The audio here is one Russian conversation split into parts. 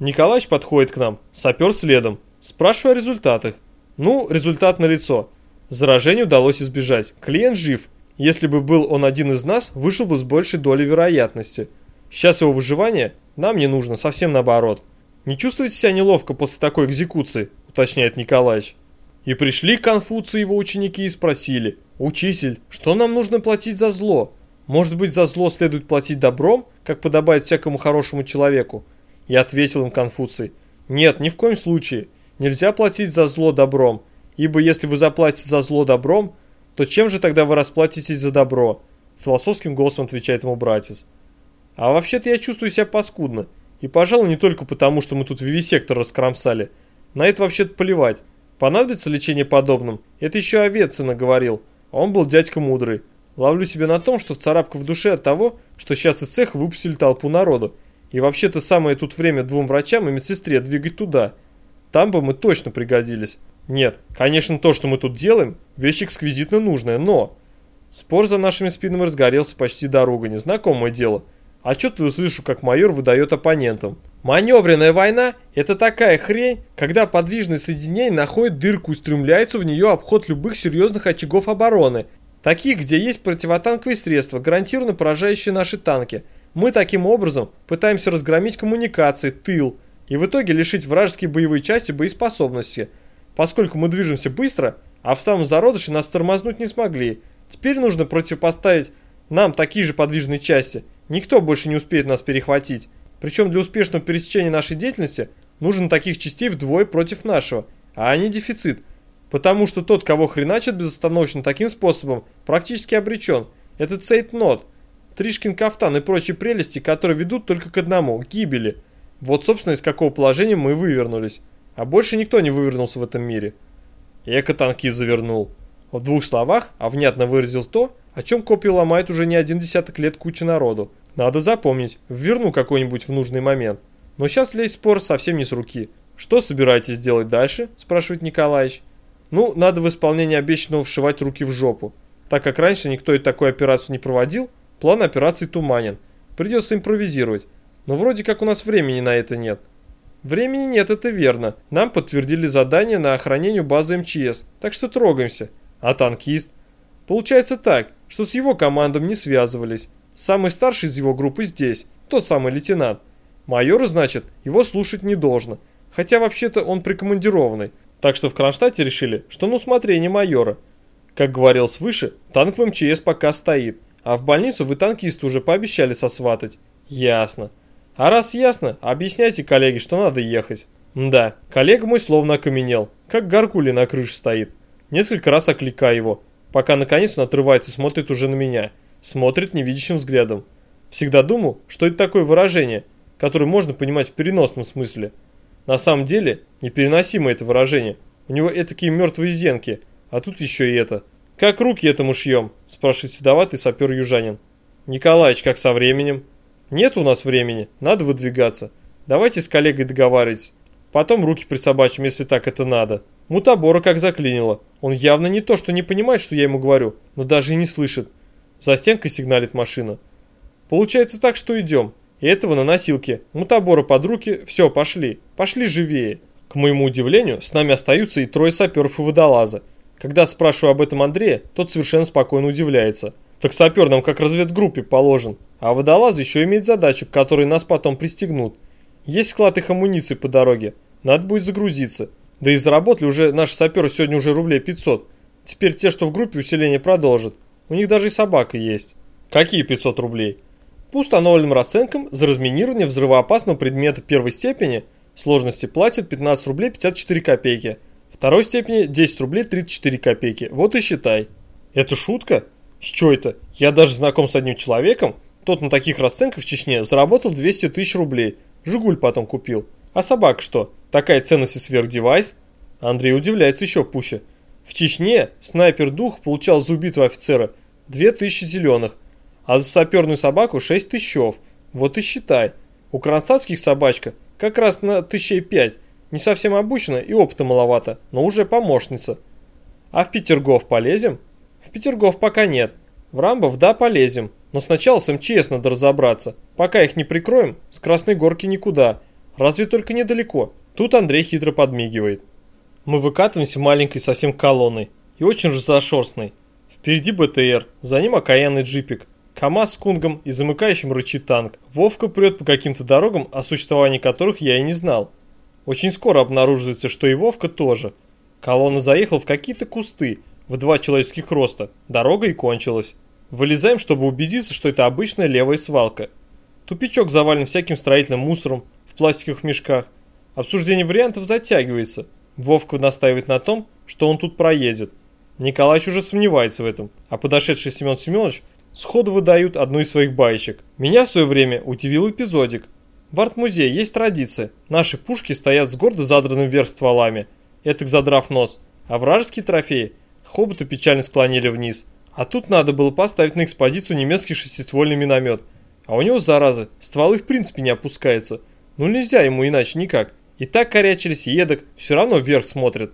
Николаевич подходит к нам, сапер следом. Спрашиваю о результатах. Ну, результат налицо. Заражение удалось избежать. Клиент жив. Если бы был он один из нас, вышел бы с большей долей вероятности. Сейчас его выживание нам не нужно, совсем наоборот. Не чувствуете себя неловко после такой экзекуции, уточняет Николаевич. И пришли к Конфуцию его ученики и спросили, «Учитель, что нам нужно платить за зло? Может быть, за зло следует платить добром, как подобает всякому хорошему человеку?» И ответил им Конфуций, «Нет, ни в коем случае. Нельзя платить за зло добром, ибо если вы заплатите за зло добром, то чем же тогда вы расплатитесь за добро?» Философским голосом отвечает ему братец. «А вообще-то я чувствую себя паскудно. И, пожалуй, не только потому, что мы тут вивисектор раскромсали. На это вообще-то плевать. Понадобится лечение подобным? Это еще Овецина говорил. Он был дядька мудрый. Ловлю себя на том, что царапка в душе от того, что сейчас из цеха выпустили толпу народу. И вообще-то самое тут время двум врачам и медсестре двигать туда. Там бы мы точно пригодились. Нет, конечно, то, что мы тут делаем, вещь эксквизитно нужная, но... Спор за нашими спинами разгорелся почти до ругани, знакомое дело. Отчетливо услышу, как майор выдает оппонентам. Маневренная война – это такая хрень, когда подвижное соединение находит дырку и стремляется в нее обход любых серьезных очагов обороны. Таких, где есть противотанковые средства, гарантированно поражающие наши танки. Мы таким образом пытаемся разгромить коммуникации, тыл, и в итоге лишить вражеские боевые части боеспособности. Поскольку мы движемся быстро, а в самом зародыше нас тормознуть не смогли, теперь нужно противопоставить нам такие же подвижные части. Никто больше не успеет нас перехватить. Причем для успешного пересечения нашей деятельности нужно таких частей вдвое против нашего, а не дефицит. Потому что тот, кого хреначит безостановочно таким способом, практически обречен. Это цейтнот, Тришкин кафтан и прочие прелести, которые ведут только к одному – гибели. Вот, собственно, из какого положения мы вывернулись. А больше никто не вывернулся в этом мире. Эко-танкист завернул. В двух словах, а внятно выразил то, о чем копию ломает уже не один десяток лет куча народу. Надо запомнить, верну какой-нибудь в нужный момент. Но сейчас лезть спор совсем не с руки. Что собираетесь делать дальше? Спрашивает Николаевич. Ну, надо в исполнении обещанного вшивать руки в жопу. Так как раньше никто и такую операцию не проводил, план операции туманен. Придется импровизировать. Но вроде как у нас времени на это нет. Времени нет, это верно. Нам подтвердили задание на охранение базы МЧС, так что трогаемся. А танкист? Получается так, что с его командом не связывались. Самый старший из его группы здесь, тот самый лейтенант. Майор, значит, его слушать не должно. Хотя вообще-то он прикомандированный. Так что в Кронштадте решили, что на усмотрение майора. Как говорилось выше, танк в МЧС пока стоит. А в больницу вы танкисты уже пообещали сосватать. Ясно. А раз ясно, объясняйте коллеге, что надо ехать. Да, коллега мой словно окаменел, как горгули на крыше стоит. Несколько раз окликаю его, пока наконец он отрывается и смотрит уже на меня смотрит невидящим взглядом. Всегда думал, что это такое выражение, которое можно понимать в переносном смысле. На самом деле, непереносимо это выражение. У него такие мертвые зенки, а тут еще и это. «Как руки этому шьем?» – спрашивает седоватый сапер южанин. «Николаич, как со временем?» «Нет у нас времени, надо выдвигаться. Давайте с коллегой договаривайтесь. Потом руки присобачим, если так это надо». Мутабора как заклинило. Он явно не то, что не понимает, что я ему говорю, но даже и не слышит. За стенкой сигналит машина. Получается так, что идем. И этого на носилке. Мутабора под руки. Все, пошли. Пошли живее. К моему удивлению, с нами остаются и трое саперов и водолаза. Когда спрашиваю об этом Андрея, тот совершенно спокойно удивляется. Так сапер нам как разведгруппе положен. А водолаз еще имеет задачу, к которой нас потом пристегнут. Есть склад их амуниции по дороге. Надо будет загрузиться. Да и заработали уже наши саперы сегодня уже рублей 500. Теперь те, что в группе усиление продолжат. У них даже и собака есть. Какие 500 рублей? По установленным расценкам за разминирование взрывоопасного предмета первой степени сложности платят 15 рублей 54 копейки. Второй степени 10 рублей 34 копейки. Вот и считай. Это шутка? С чё это? Я даже знаком с одним человеком. Тот на таких расценках в Чечне заработал 200 тысяч рублей. Жигуль потом купил. А собака что? Такая ценность и сверхдевайс? Андрей удивляется еще пуще. В Чечне снайпер-дух получал за убитого офицера 2000 зеленых, а за саперную собаку 6 тысячев. Вот и считай. У кронштадтских собачка как раз на тысячей пять. Не совсем обучена и опыта маловато, но уже помощница. А в Петергоф полезем? В Петергоф пока нет. В Рамбов да полезем, но сначала с МЧС надо разобраться. Пока их не прикроем, с Красной Горки никуда. Разве только недалеко. Тут Андрей хитро подмигивает. Мы выкатываемся маленькой совсем колонной и очень же зашерстной. Впереди БТР, за ним окаянный джипик, КамАЗ с кунгом и замыкающим рычит танк. Вовка прет по каким-то дорогам, о существовании которых я и не знал. Очень скоро обнаруживается, что и Вовка тоже. Колонна заехала в какие-то кусты, в два человеческих роста. Дорога и кончилась. Вылезаем, чтобы убедиться, что это обычная левая свалка. Тупичок завален всяким строительным мусором в пластиковых мешках. Обсуждение вариантов затягивается. Вовка настаивает на том, что он тут проедет. Николаевич уже сомневается в этом, а подошедший Семен Семенович сходу выдают одну из своих баечек. Меня в свое время удивил эпизодик. В арт-музее есть традиция. Наши пушки стоят с гордо задранным вверх стволами, этак задрав нос, а вражеские трофеи хоботы печально склонили вниз – а тут надо было поставить на экспозицию немецкий шестиствольный миномет. А у него, заразы, стволы в принципе не опускаются. Ну нельзя ему иначе никак. И так корячились, едок, все равно вверх смотрят.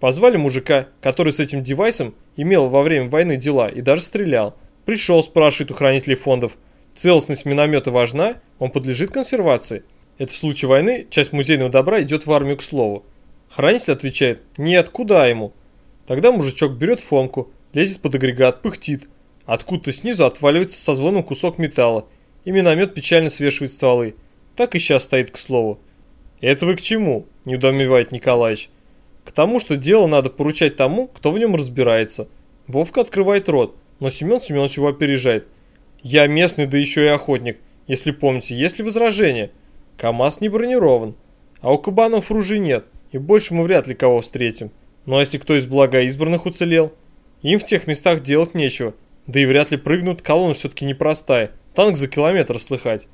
Позвали мужика, который с этим девайсом имел во время войны дела и даже стрелял. Пришел, спрашивает у хранителей фондов. Целостность миномета важна, он подлежит консервации. Это в случае войны часть музейного добра идет в армию к слову. Хранитель отвечает, нет, куда ему? Тогда мужичок берет Фомку, лезет под агрегат, пыхтит. Откуда-то снизу отваливается со звоном кусок металла, и миномет печально свешивает стволы. Так и сейчас стоит, к слову. «Это вы к чему?» – не удомевает Николаевич. «К тому, что дело надо поручать тому, кто в нем разбирается». Вовка открывает рот, но Семен Семенович его опережает. «Я местный, да еще и охотник. Если помните, есть ли возражения?» КамАЗ не бронирован. А у кабанов ружей нет, и больше мы вряд ли кого встретим. А если кто из благоизбранных уцелел? Им в тех местах делать нечего. Да и вряд ли прыгнут, колонна все-таки непростая. Танк за километр слыхать.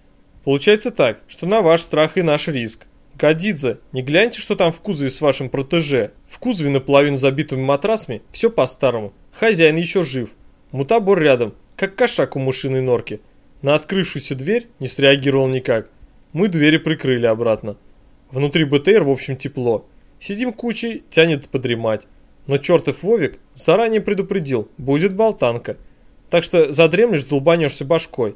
Получается так, что на ваш страх и наш риск. Гадидзе, не гляньте, что там в кузове с вашим протеже. В кузове наполовину забитыми матрасами, все по-старому. Хозяин еще жив. Мутабор рядом, как кошак у мышиной норки. На открывшуюся дверь не среагировал никак. Мы двери прикрыли обратно. Внутри БТР, в общем, тепло. Сидим кучей, тянет подремать. Но чертов Вовик заранее предупредил, будет болтанка. Так что задремлешь, долбанешься башкой.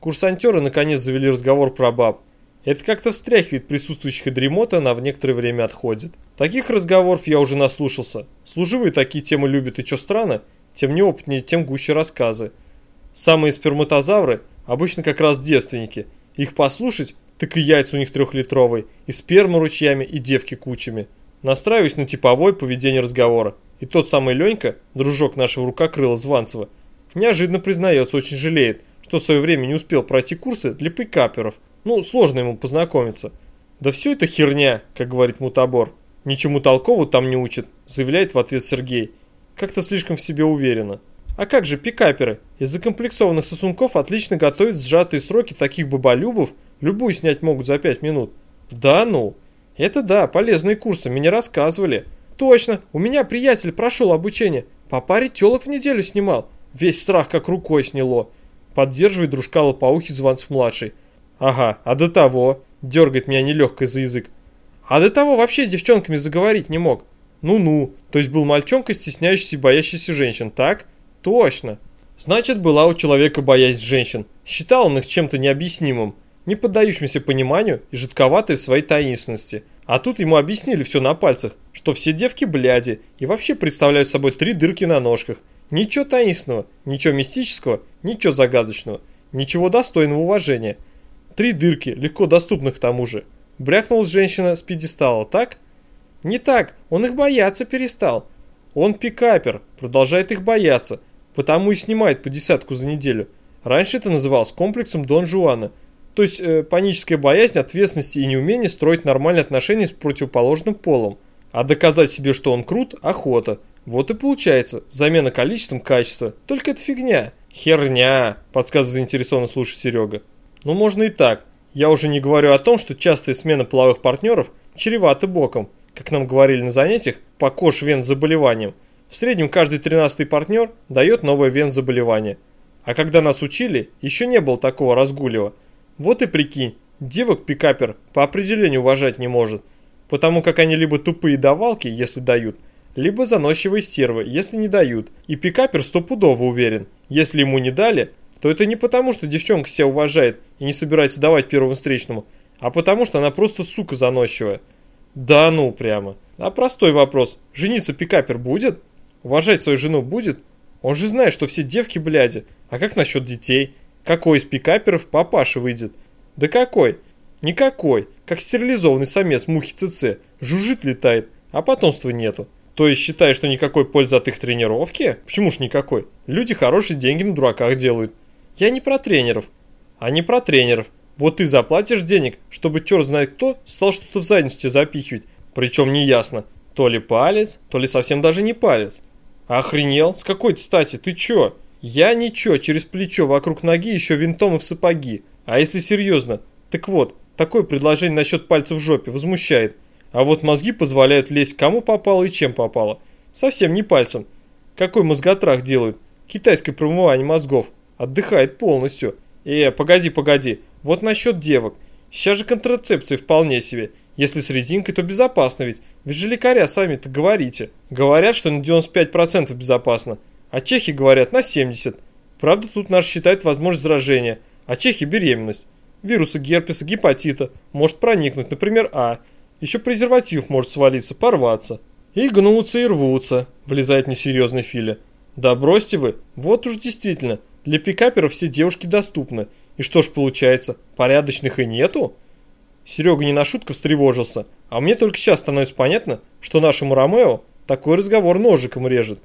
Курсантеры наконец завели разговор про баб. Это как-то встряхивает присутствующих и дремота, она в некоторое время отходит. Таких разговоров я уже наслушался. Служивые такие темы любят и что странно, тем неопытнее, тем гуще рассказы. Самые сперматозавры обычно как раз девственники. Их послушать, так и яйца у них трехлитровые, и сперма ручьями, и девки кучами. Настраиваюсь на типовое поведение разговора. И тот самый Ленька, дружок нашего рукокрыла Званцева, неожиданно признается, очень жалеет, что в свое время не успел пройти курсы для пикаперов. Ну, сложно ему познакомиться. Да все это херня, как говорит мутабор. Ничему толкового там не учат, заявляет в ответ Сергей. Как-то слишком в себе уверенно. А как же пикаперы? Из закомплексованных сосунков отлично готовят сжатые сроки таких баболюбов, любую снять могут за 5 минут. Да ну. Это да, полезные курсы, мне рассказывали. Точно, у меня приятель прошел обучение. По паре телок в неделю снимал. Весь страх как рукой сняло. Поддерживает дружка лопоухий Званцев-младший. Ага, а до того, дергает меня нелегкой за язык. А до того вообще с девчонками заговорить не мог. Ну-ну, то есть был мальчонка, стесняющийся и боящийся женщин, так? Точно. Значит, была у человека боязнь женщин. Считал он их чем-то необъяснимым не поддающимся пониманию и жидковатой в своей таинственности. А тут ему объяснили все на пальцах, что все девки бляди и вообще представляют собой три дырки на ножках. Ничего таинственного, ничего мистического, ничего загадочного, ничего достойного уважения. Три дырки, легко доступных к тому же. Брякнулась женщина с пьедестала, так? Не так, он их бояться перестал. Он пикапер, продолжает их бояться, потому и снимает по десятку за неделю. Раньше это называлось комплексом Дон Жуана – то есть э, паническая боязнь ответственности и неумение строить нормальные отношения с противоположным полом. А доказать себе, что он крут – охота. Вот и получается, замена количеством качества. Только это фигня. Херня, подсказывает заинтересованно слушать Серега. Ну можно и так. Я уже не говорю о том, что частая смена половых партнеров чревата боком. Как нам говорили на занятиях, по кош вен заболеванием. В среднем каждый тринадцатый партнер дает новое вен заболевание. А когда нас учили, еще не было такого разгулива. Вот и прикинь, девок пикапер по определению уважать не может, потому как они либо тупые давалки, если дают, либо заносчивые стервы, если не дают. И пикапер стопудово уверен, если ему не дали, то это не потому, что девчонка себя уважает и не собирается давать первому встречному, а потому что она просто сука заносчивая. Да ну прямо. А простой вопрос. Жениться пикапер будет? Уважать свою жену будет? Он же знает, что все девки бляди. А как насчет детей? Какой из пикаперов папаша выйдет? Да какой? Никакой. Как стерилизованный самец мухи ЦЦ. Жужжит летает, а потомства нету. То есть считаешь, что никакой пользы от их тренировки? Почему ж никакой? Люди хорошие деньги на дураках делают. Я не про тренеров. А не про тренеров. Вот ты заплатишь денег, чтобы черт знает кто стал что-то в задницу тебе запихивать. Причем неясно, то ли палец, то ли совсем даже не палец. Охренел? С какой стати? Ты чё? Я ничего, через плечо вокруг ноги еще винтом и в сапоги. А если серьезно? Так вот, такое предложение насчет пальцев в жопе возмущает. А вот мозги позволяют лезть кому попало и чем попало. Совсем не пальцем. Какой мозготрах делают? Китайское промывание мозгов. Отдыхает полностью. Э, погоди, погоди. Вот насчет девок. Сейчас же контрацепция вполне себе. Если с резинкой, то безопасно ведь. Ведь же лекаря сами-то говорите. Говорят, что на 95% безопасно. А чехи говорят на 70%. Правда, тут наш считает возможность заражения. А чехи беременность. Вирусы герпеса, гепатита. Может проникнуть, например, А. Еще презерватив может свалиться, порваться. И гнутся, и рвутся, влезает несерьезный Филя. Да бросьте вы, вот уж действительно, для пикаперов все девушки доступны. И что ж получается, порядочных и нету? Серега не на шутку встревожился, а мне только сейчас становится понятно, что нашему Ромео такой разговор ножиком режет.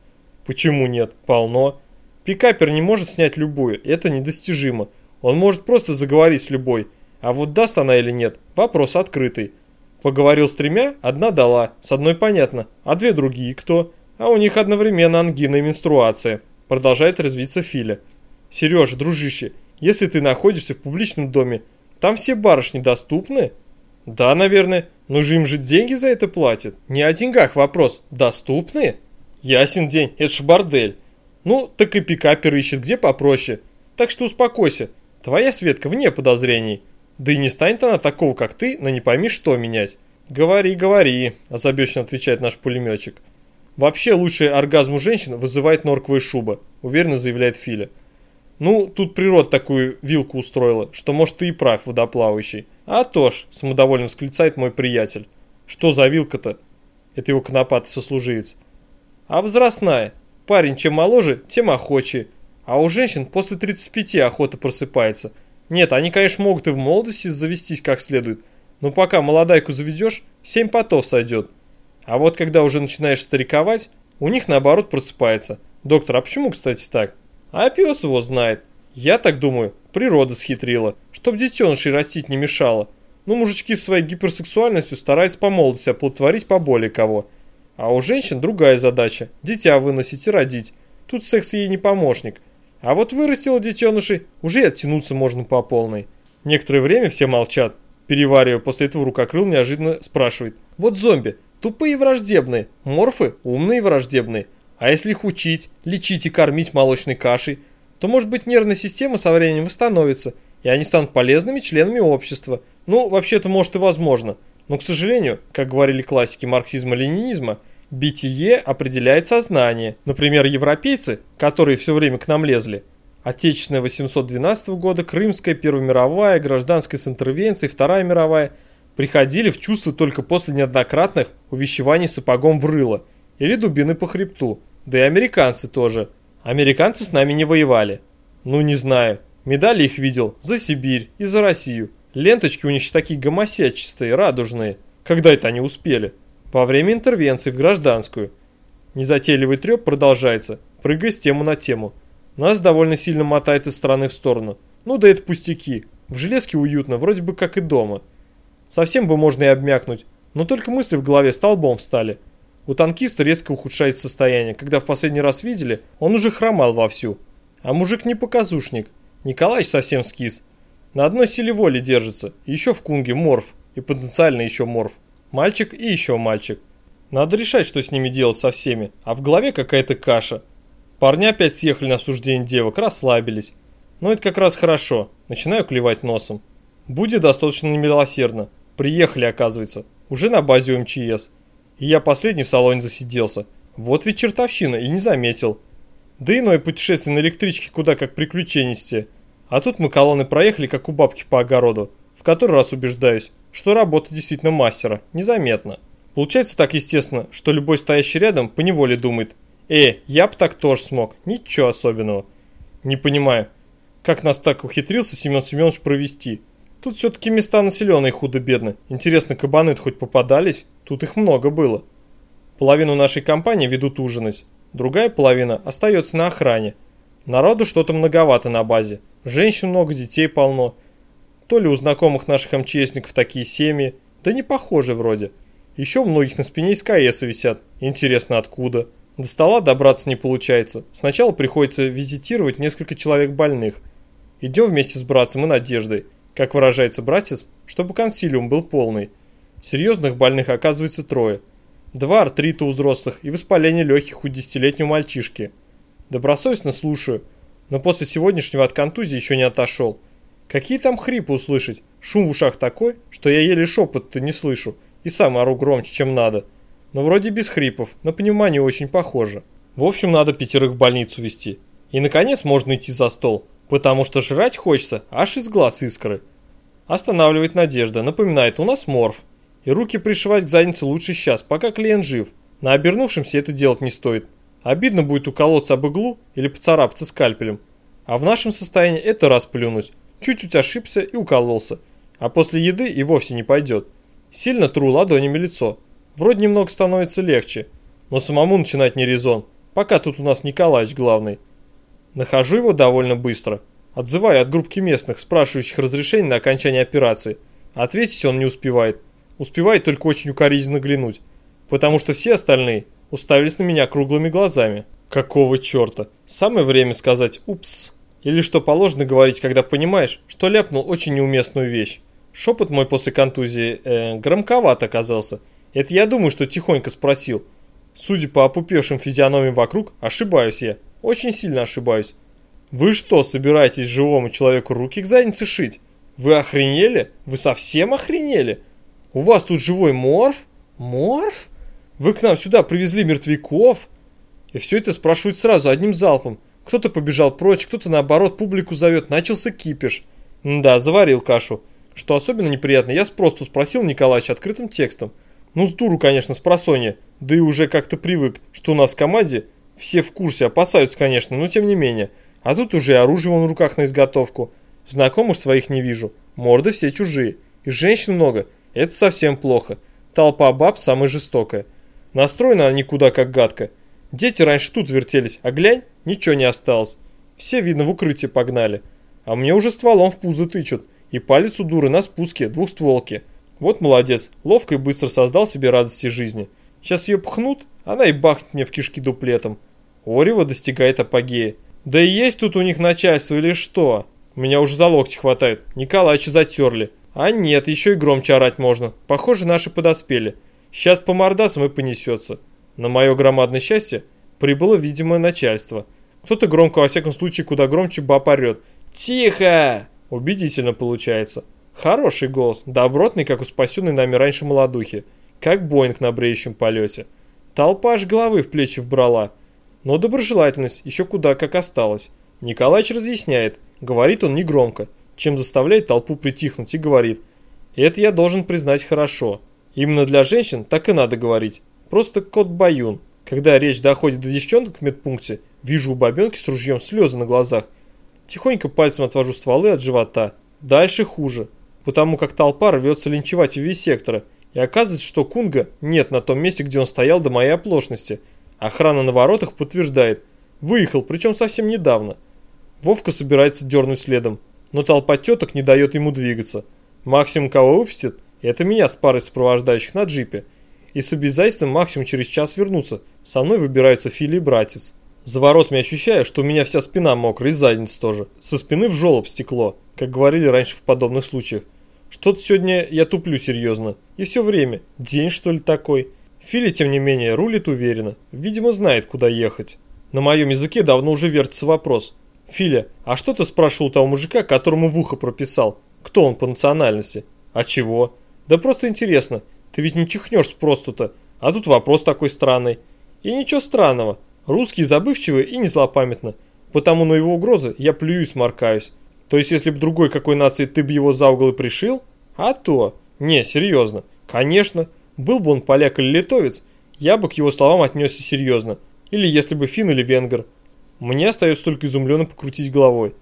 Почему нет? Полно. Пикапер не может снять любую, это недостижимо. Он может просто заговорить с любой, а вот даст она или нет, вопрос открытый. Поговорил с тремя, одна дала, с одной понятно, а две другие кто? А у них одновременно ангина и менструация. Продолжает развиться Филя. Сережа, дружище, если ты находишься в публичном доме, там все барышни доступны? Да, наверное, но же им же деньги за это платят. Не о деньгах вопрос, доступны? Ясен день, это ж бордель. Ну, так и пикапер ищет где попроще. Так что успокойся, твоя Светка вне подозрений. Да и не станет она такого, как ты, на не пойми что менять. Говори, говори, озабоченно отвечает наш пулеметчик. Вообще лучший оргазм у женщин вызывает норковая шуба, уверенно заявляет Филя. Ну, тут природа такую вилку устроила, что может ты и прав, водоплавающий. А то ж, самодовольно восклицает мой приятель. Что за вилка-то? Это его конопатый сослуживец. А возрастная. Парень чем моложе, тем охочее. А у женщин после 35 охота просыпается – нет, они, конечно, могут и в молодости завестись как следует, но пока молодайку заведешь, семь потов сойдет. А вот когда уже начинаешь стариковать, у них наоборот просыпается. Доктор, а почему, кстати, так? А пес его знает. Я так думаю, природа схитрила, чтоб детенышей растить не мешало. Ну, мужички своей гиперсексуальностью стараются по молодости оплодотворить поболее кого. А у женщин другая задача – дитя выносить и родить. Тут секс ей не помощник – а вот вырастила детенышей, уже и оттянуться можно по полной. Некоторое время все молчат. Переваривая, после этого рукокрыл неожиданно спрашивает. Вот зомби, тупые и враждебные, морфы умные и враждебные. А если их учить, лечить и кормить молочной кашей, то может быть нервная система со временем восстановится, и они станут полезными членами общества. Ну, вообще-то может и возможно. Но, к сожалению, как говорили классики марксизма-ленинизма, Битие определяет сознание. Например, европейцы, которые все время к нам лезли, Отечественная 812 года, Крымская, Первая мировая, Гражданская с интервенцией, Вторая мировая, приходили в чувство только после неоднократных увещеваний сапогом в рыло или дубины по хребту. Да и американцы тоже. Американцы с нами не воевали. Ну не знаю. Медали их видел за Сибирь и за Россию. Ленточки у них такие гомосячистые, радужные. Когда это они успели? Во время интервенции в гражданскую. Незатейливый треп продолжается, прыгая с тему на тему. Нас довольно сильно мотает из стороны в сторону. Ну да это пустяки. В железке уютно, вроде бы как и дома. Совсем бы можно и обмякнуть, но только мысли в голове столбом встали. У танкиста резко ухудшается состояние. Когда в последний раз видели, он уже хромал вовсю. А мужик не показушник. Николаевич совсем скис. На одной силе воли держится. еще в кунге морф. И потенциально еще морф. Мальчик и еще мальчик. Надо решать, что с ними делать со всеми, а в голове какая-то каша. Парни опять съехали на обсуждение девок, расслабились. Но это как раз хорошо. Начинаю клевать носом. Буди достаточно немилосердно. Приехали, оказывается. Уже на базе МЧС. И я последний в салоне засиделся. Вот ведь чертовщина, и не заметил. Да иное путешествие на электричке куда как приключенистее. А тут мы колонны проехали, как у бабки по огороду. В который раз убеждаюсь, что работа действительно мастера, незаметно. Получается так естественно, что любой стоящий рядом поневоле думает, «Э, я бы так тоже смог, ничего особенного». Не понимаю, как нас так ухитрился Семен Семенович провести? Тут все-таки места населенные худо-бедно. Интересно, кабаны хоть попадались? Тут их много было. Половину нашей компании ведут ужинать. Другая половина остается на охране. Народу что-то многовато на базе. Женщин много, детей полно. То ли у знакомых наших МЧСников такие семьи, да не похожи вроде. Еще у многих на спине из висят. Интересно, откуда? До стола добраться не получается. Сначала приходится визитировать несколько человек больных. Идем вместе с братцем и Надеждой. Как выражается братец, чтобы консилиум был полный. Серьезных больных оказывается трое. Два артрита у взрослых и воспаление легких у десятилетнего мальчишки. Добросовестно слушаю, но после сегодняшнего от контузии еще не отошел. Какие там хрипы услышать? Шум в ушах такой, что я еле шепот-то не слышу и сам ору громче, чем надо. Но вроде без хрипов, на понимание очень похоже. В общем, надо пятерых в больницу везти. И наконец можно идти за стол потому что жрать хочется, аж из глаз искры. Останавливает Надежда, напоминает, у нас морф. И руки пришивать к заднице лучше сейчас, пока клиент жив. На обернувшемся это делать не стоит. Обидно будет уколоться об иглу или поцарапаться скальпелем. А в нашем состоянии это раз плюнуть. Чуть-чуть ошибся и укололся. А после еды и вовсе не пойдет. Сильно тру ладонями лицо. Вроде немного становится легче. Но самому начинать не резон. Пока тут у нас Николаевич главный. Нахожу его довольно быстро. Отзываю от группки местных, спрашивающих разрешение на окончание операции. Ответить он не успевает. Успевает только очень укоризненно глянуть. Потому что все остальные уставились на меня круглыми глазами. Какого черта? Самое время сказать «упс». Или что положено говорить, когда понимаешь, что ляпнул очень неуместную вещь. Шепот мой после контузии э, громковат оказался. Это я думаю, что тихонько спросил. Судя по опупевшим физиономиям вокруг, ошибаюсь я. Очень сильно ошибаюсь. Вы что, собираетесь живому человеку руки к заднице шить? Вы охренели? Вы совсем охренели? У вас тут живой морф? Морф? Вы к нам сюда привезли мертвяков? И все это спрашивают сразу, одним залпом. Кто-то побежал прочь, кто-то наоборот публику зовет. Начался кипиш. М да, заварил кашу. Что особенно неприятно, я просто спросил Николаевича открытым текстом. Ну, с дуру, конечно, с просонья. Да и уже как-то привык, что у нас в команде все в курсе, опасаются, конечно, но тем не менее. А тут уже оружие вон в руках на изготовку. Знакомых своих не вижу. Морды все чужие. И женщин много. Это совсем плохо. Толпа баб самая жестокая. Настроена она никуда как гадко. Дети раньше тут вертелись, а глянь, ничего не осталось. Все, видно, в укрытие погнали. А мне уже стволом в пузо тычут. И палец у дуры на спуске, двухстволки. Вот молодец, ловко и быстро создал себе радости жизни. Сейчас ее пхнут, она и бахнет мне в кишки дуплетом. Орева достигает апогея. Да и есть тут у них начальство или что? Меня уже за локти хватают. Николаевича затерли. А нет, еще и громче орать можно. Похоже, наши подоспели. Сейчас по мордасам и понесется. На мое громадное счастье прибыло видимое начальство. Кто-то громко, во всяком случае, куда громче баб орет. «Тихо!» Убедительно получается. Хороший голос, добротный, как у спасенной нами раньше молодухи. Как Боинг на бреющем полете. Толпа аж головы в плечи вбрала. Но доброжелательность еще куда как осталась. Николаич разъясняет, говорит он негромко, чем заставляет толпу притихнуть и говорит. это я должен признать хорошо. Именно для женщин так и надо говорить. Просто кот Баюн. Когда речь доходит до девчонок в медпункте, вижу у бабенки с ружьем слезы на глазах. Тихонько пальцем отвожу стволы от живота. Дальше хуже, потому как толпа рвется линчевать в сектора, и оказывается, что Кунга нет на том месте, где он стоял до моей оплошности. Охрана на воротах подтверждает. Выехал, причем совсем недавно. Вовка собирается дернуть следом, но толпа теток не дает ему двигаться. Максимум, кого выпустит, это меня с парой сопровождающих на джипе. И с обязательством максимум через час вернуться. Со мной выбираются Фили и братец. За воротами ощущаю, что у меня вся спина мокрая и задница тоже. Со спины в жолоб стекло, как говорили раньше в подобных случаях. Что-то сегодня я туплю серьезно. И все время. День, что ли, такой? Фили, тем не менее, рулит уверенно. Видимо, знает, куда ехать. На моем языке давно уже вертится вопрос. Филя, а что ты спрашивал того мужика, которому в ухо прописал? Кто он по национальности? А чего? Да просто интересно. Ты ведь не чихнешь просто-то. А тут вопрос такой странный. И ничего странного. Русские забывчивые и не злопамятны. Потому на его угрозы я плююсь, моркаюсь. То есть, если бы другой какой нации ты бы его за угол и пришил, А то. Не, серьезно. Конечно. Был бы он поляк или литовец, я бы к его словам отнесся серьезно. Или если бы фин или венгер. Мне остается только изумленно покрутить головой.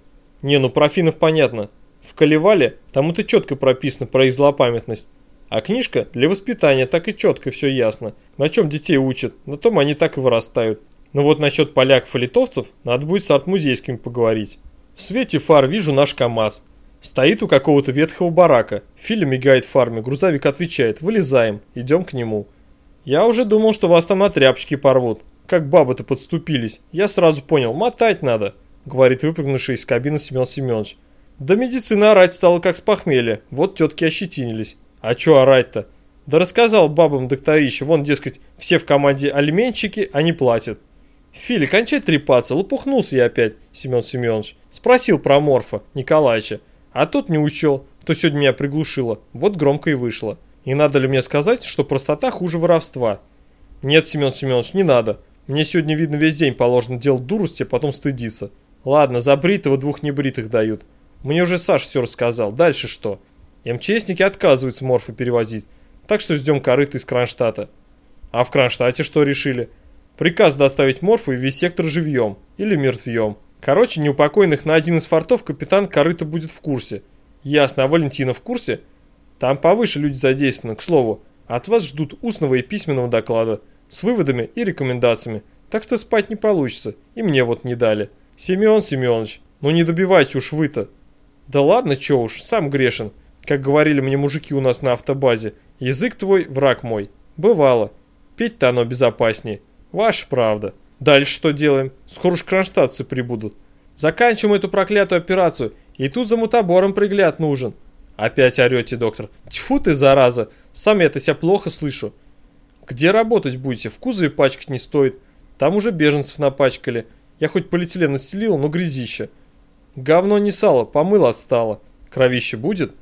Не, ну про финнов понятно. В Калевале там это четко прописано про их злопамятность. А книжка для воспитания так и четко все ясно. На чем детей учат, на том они так и вырастают. Но вот насчет поляков и литовцев надо будет с артмузейскими поговорить. В свете фар вижу наш КАМАЗ. Стоит у какого-то ветхого барака. Филя мигает фарме, грузовик отвечает. Вылезаем, идем к нему. Я уже думал, что вас там на порвут. Как бабы-то подступились. Я сразу понял, мотать надо, говорит выпрыгнувший из кабины Семен Семенович. Да медицина орать стала как с похмелья. Вот тетки ощетинились. А чё орать-то? Да рассказал бабам докторище, вон, дескать, все в команде алименщики, они платят. Фили, кончай трепаться, лопухнулся я опять, Семен Семенович. Спросил про Морфа, Николаевича. А тот не учел, кто сегодня меня приглушило. Вот громко и вышло. И надо ли мне сказать, что простота хуже воровства? Нет, Семен Семенович, не надо. Мне сегодня, видно, весь день положено делать дурости, а потом стыдиться. Ладно, за бритого двух небритых дают. Мне уже Саш все рассказал. Дальше что? МЧСники отказываются морфы перевозить. Так что ждем корыта из Кронштадта. А в Кронштадте что решили? Приказ доставить морфу и весь сектор живьем. Или мертвьем. Короче, неупокойных на один из фортов капитан корыта будет в курсе. Ясно, а Валентина в курсе? Там повыше люди задействованы, к слову. От вас ждут устного и письменного доклада с выводами и рекомендациями. Так что спать не получится. И мне вот не дали. Семен Семенович, ну не добивайте уж вы-то. Да ладно, чё уж, сам грешен. Как говорили мне мужики у нас на автобазе. Язык твой, враг мой. Бывало. Петь-то оно безопаснее. Ваша правда. Дальше что делаем? Скоро уж кронштадтцы прибудут. Заканчиваем эту проклятую операцию. И тут за мутабором пригляд нужен. Опять орете, доктор. Тьфу ты, зараза. Сам я-то себя плохо слышу. Где работать будете? В кузове пачкать не стоит. Там уже беженцев напачкали. Я хоть полиэтилен настелил, но грязище. Говно не сало, помыл отстало. Кровище будет?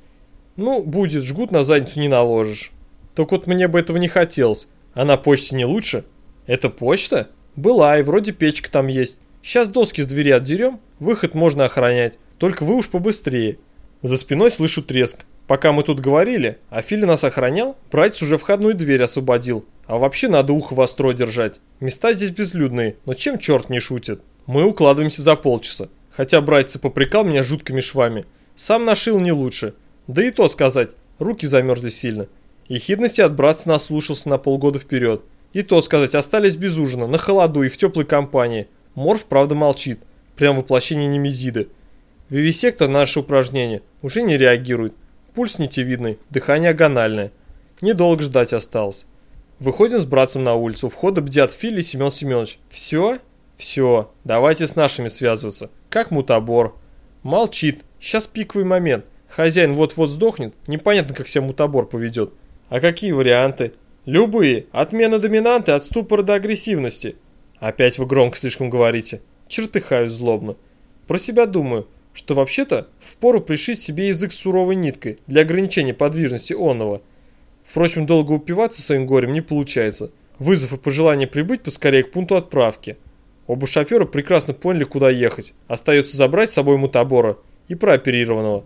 Ну, будет, жгут на задницу не наложишь. Только вот мне бы этого не хотелось. А на почте не лучше? Это почта? Была, и вроде печка там есть. Сейчас доски с двери отдерем, выход можно охранять. Только вы уж побыстрее. За спиной слышу треск. Пока мы тут говорили, а Фили нас охранял, братец уже входную дверь освободил. А вообще надо ухо востро держать. Места здесь безлюдные, но чем черт не шутит? Мы укладываемся за полчаса. Хотя братец попрекал меня жуткими швами. Сам нашил не лучше. Да и то сказать, руки замерзли сильно. И хидности от братца наслушался на полгода вперед. И то сказать, остались без ужина, на холоду и в теплой компании. Морф, правда, молчит. Прям воплощение немезиды. Вивисектор на наше упражнение уже не реагирует. Пульс нитевидный, дыхание агональное. Недолго ждать осталось. Выходим с братцем на улицу. У входа бдят Фили и Семен Семенович. Все? Все. Давайте с нашими связываться. Как мутабор. Молчит. Сейчас пиковый момент. Хозяин вот-вот сдохнет. Непонятно, как себя мутабор поведет. А какие варианты? Любые. Отмена доминанты от ступора до агрессивности. Опять вы громко слишком говорите. Чертыхаюсь злобно. Про себя думаю, что вообще-то впору пришить себе язык суровой ниткой для ограничения подвижности онного. Впрочем, долго упиваться своим горем не получается. Вызов и пожелание прибыть поскорее к пункту отправки. Оба шофера прекрасно поняли, куда ехать. Остается забрать с собой мутабора и прооперированного.